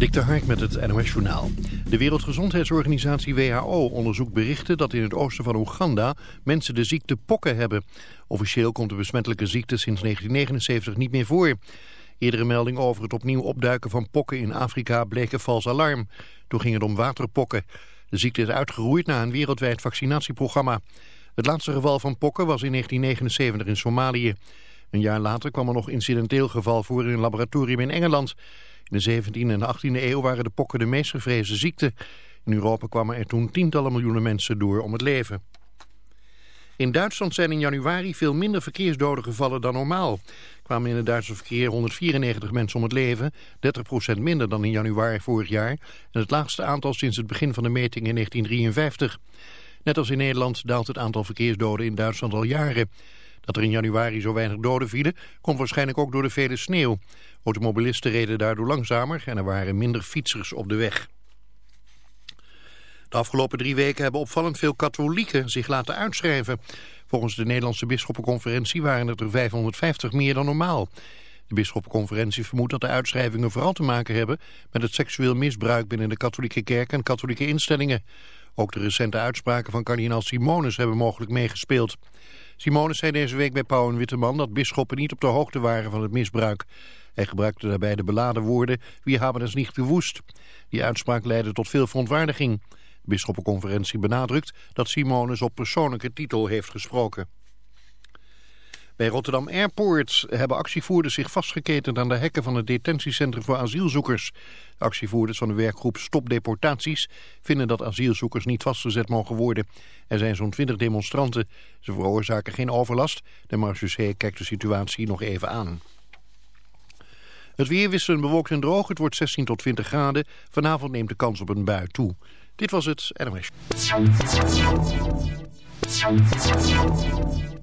Dik de Hark met het NOS Journaal. De Wereldgezondheidsorganisatie WHO onderzoekt berichten dat in het oosten van Oeganda mensen de ziekte pokken hebben. Officieel komt de besmettelijke ziekte sinds 1979 niet meer voor. Eerdere meldingen over het opnieuw opduiken van pokken in Afrika bleken vals alarm. Toen ging het om waterpokken. De ziekte is uitgeroeid na een wereldwijd vaccinatieprogramma. Het laatste geval van pokken was in 1979 in Somalië. Een jaar later kwam er nog incidenteel geval voor in een laboratorium in Engeland. In de 17e en 18e eeuw waren de pokken de meest gevreesde ziekte. In Europa kwamen er toen tientallen miljoenen mensen door om het leven. In Duitsland zijn in januari veel minder verkeersdoden gevallen dan normaal. kwamen in het Duitse verkeer 194 mensen om het leven, 30% minder dan in januari vorig jaar... en het laagste aantal sinds het begin van de meting in 1953. Net als in Nederland daalt het aantal verkeersdoden in Duitsland al jaren. Dat er in januari zo weinig doden vielen, komt waarschijnlijk ook door de vele sneeuw. Automobilisten reden daardoor langzamer en er waren minder fietsers op de weg. De afgelopen drie weken hebben opvallend veel katholieken zich laten uitschrijven. Volgens de Nederlandse Bisschoppenconferentie waren het er 550 meer dan normaal. De Bisschoppenconferentie vermoedt dat de uitschrijvingen vooral te maken hebben met het seksueel misbruik binnen de katholieke kerk en katholieke instellingen. Ook de recente uitspraken van kardinaal Simonus hebben mogelijk meegespeeld. Simonus zei deze week bij Pauw en Witteman dat bisschoppen niet op de hoogte waren van het misbruik. Hij gebruikte daarbij de beladen woorden, wie hebben het niet gewoest. Die uitspraak leidde tot veel verontwaardiging. De bisschoppenconferentie benadrukt dat Simonus op persoonlijke titel heeft gesproken. Bij Rotterdam Airport hebben actievoerders zich vastgeketend aan de hekken van het detentiecentrum voor asielzoekers. De actievoerders van de werkgroep Stop Deportaties vinden dat asielzoekers niet vastgezet mogen worden. Er zijn zo'n 20 demonstranten. Ze veroorzaken geen overlast. De marechaussee kijkt de situatie nog even aan. Het weer wisselen bewolkt en droog. Het wordt 16 tot 20 graden. Vanavond neemt de kans op een bui toe. Dit was het NOS.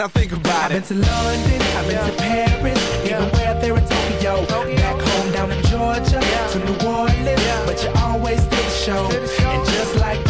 Now think about it. I've been to London, I've been to Paris, even where there in Tokyo. Back home down in Georgia, to New Orleans, but you always did the show. And just like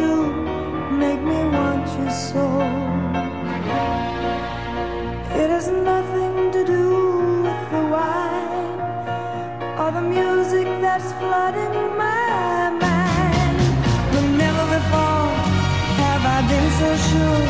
do make me want you so. It has nothing to do with the wine or the music that's flooding my mind. But never before have I been so sure.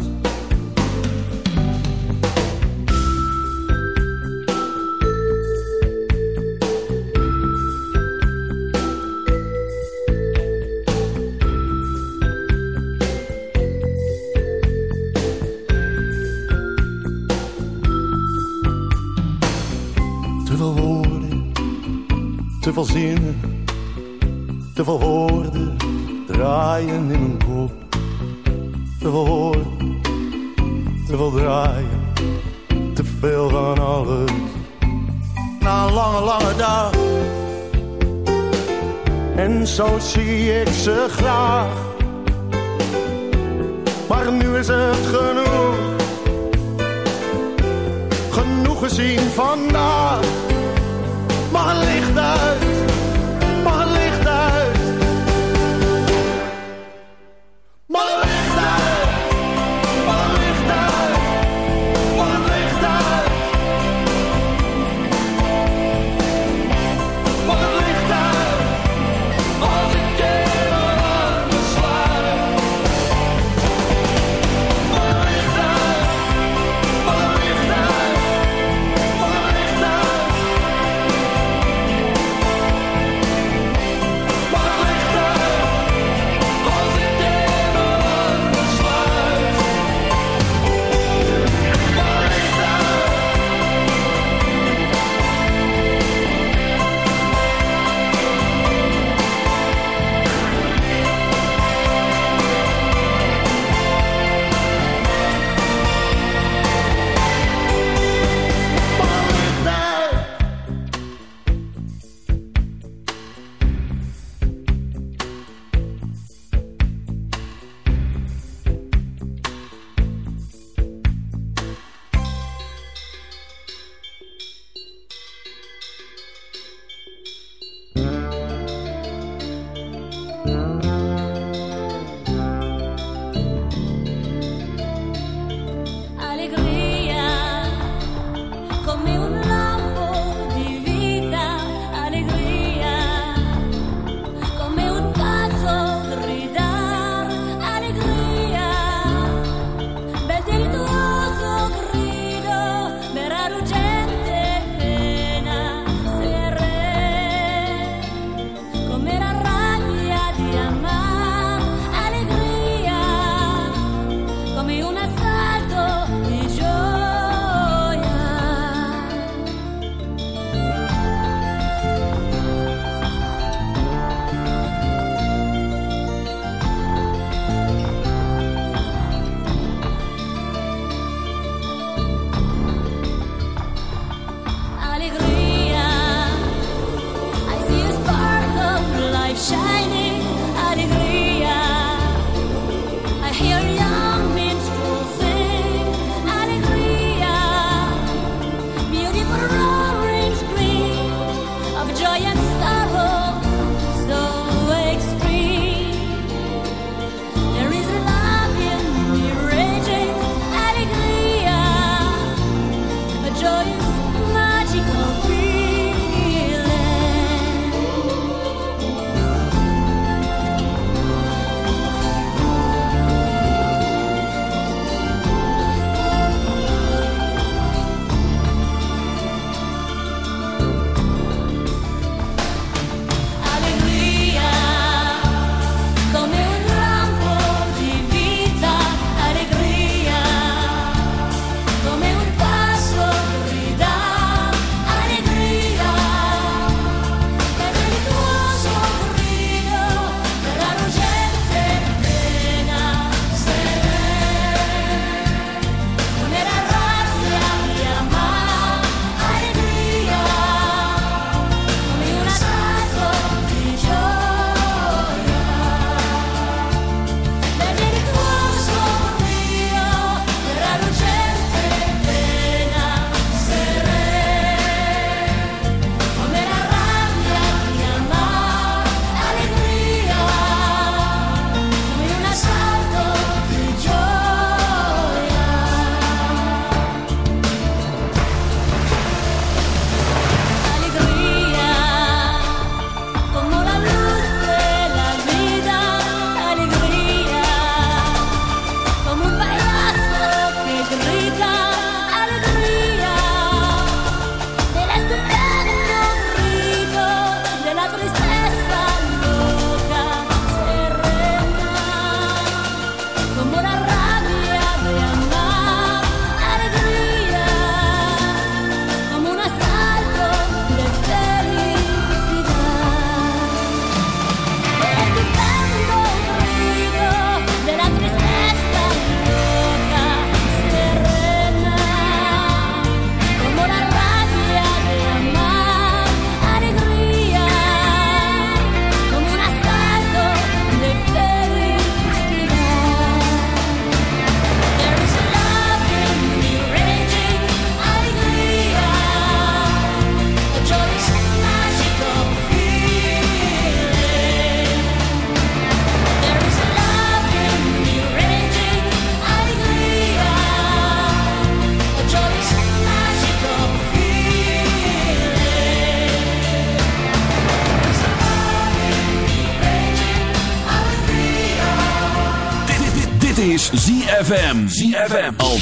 Gezien vandaag.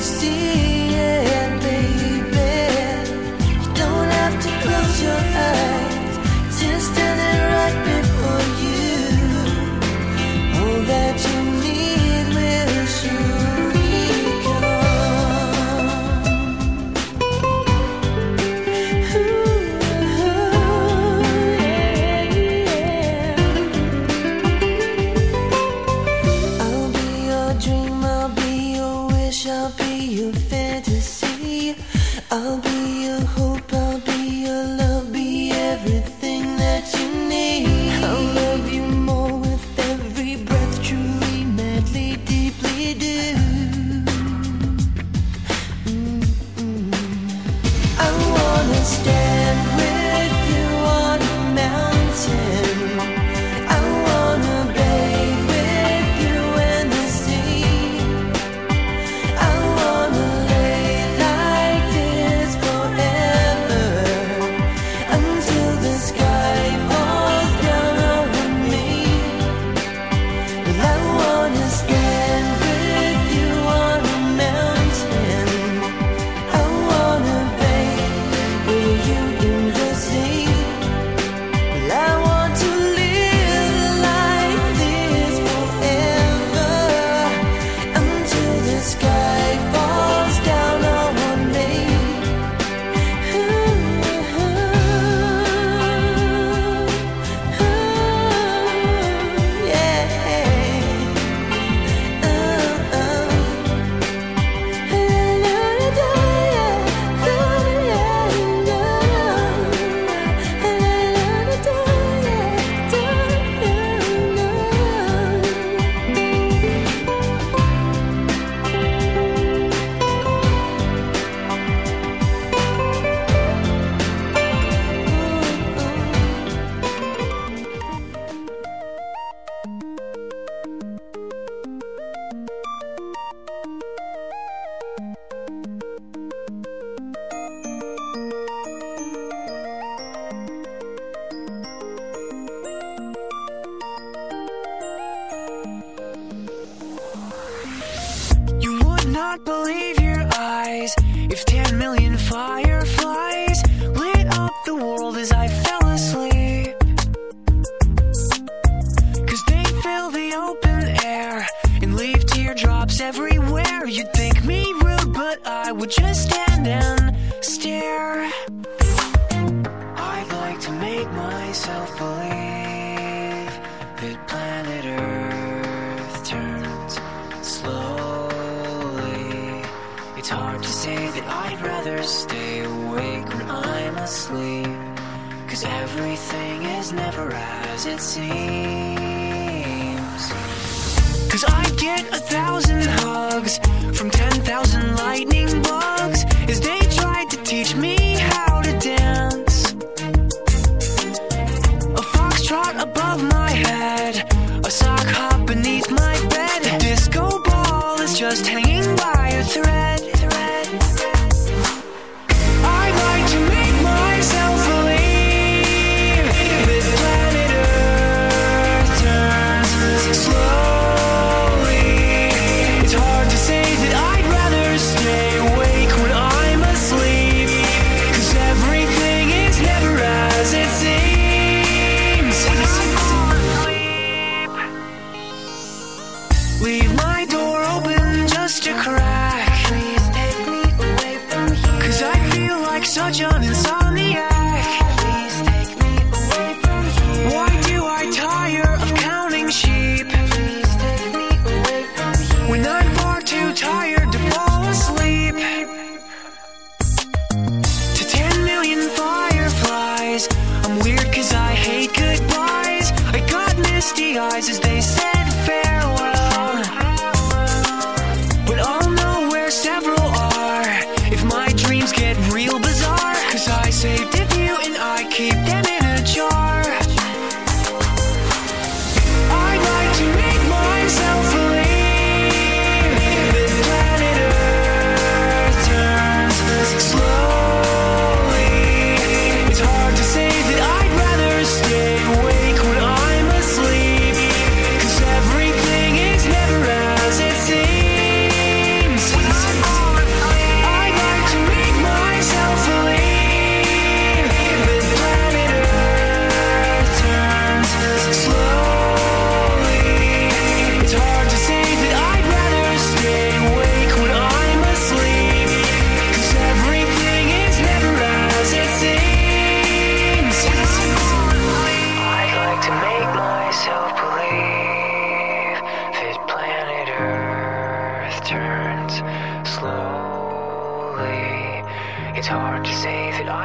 still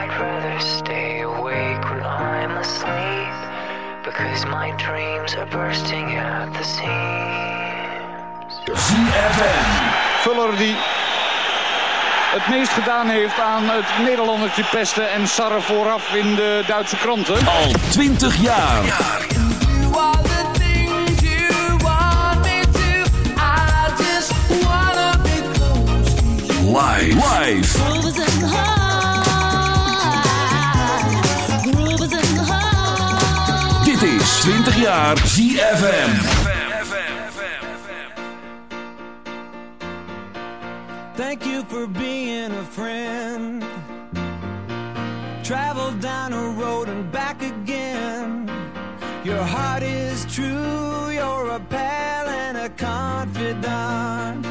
I'd rather stay awake when I'm asleep because my dreams are bursting at the seams. ZFM. Vuller die het meest gedaan heeft aan het Nederlandertje pesten en sarren vooraf in de Duitse kranten. Al 20 jaar. You are 20 jaar ZFM. Thank you for being a friend. Travel down a road and back again. Your heart is true, you're a pal and a confidant.